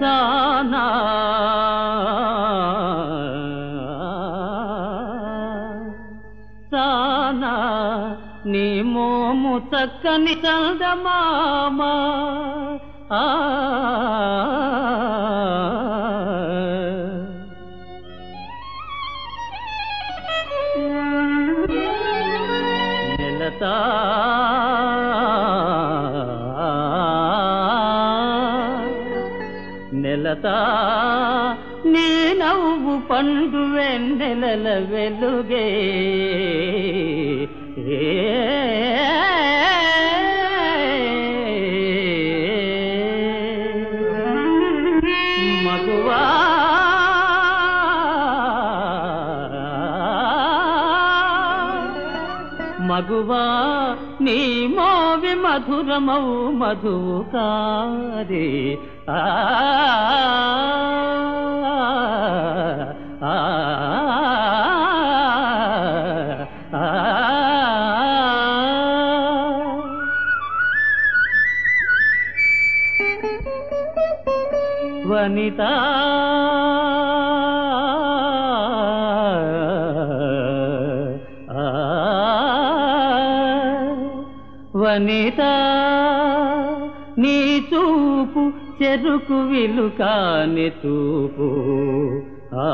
సానా. సానా నీ మోము చక్కని చందమామ ఆ. నెలతా నెలతా నీ నవ్వు పండు వెన్నెలల వెలుగే. మగువా మగువా నీ మోవి మధురమౌ మధువు కారే ఆ ఆ, వనిత నీ చూపు చెరుకు విలుకాని చూపు. ఆ